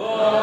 Oh.